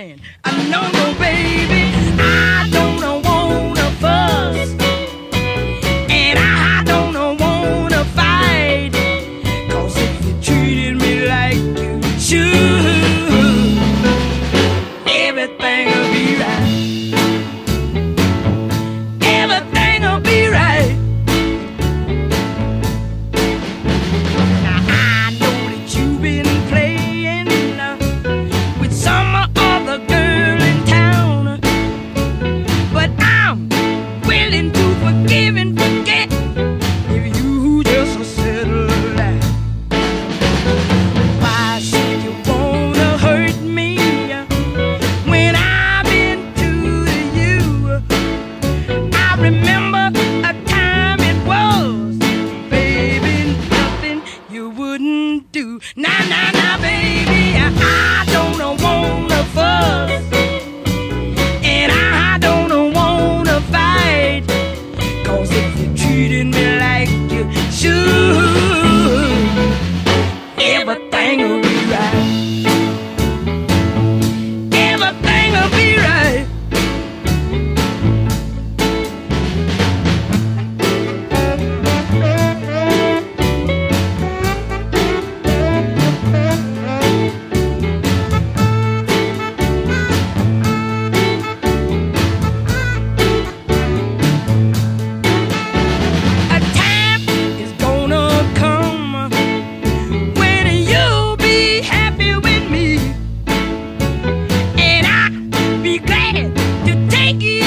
friend. I know. do. Nah, nah, nah, baby, I don't wanna Thank you.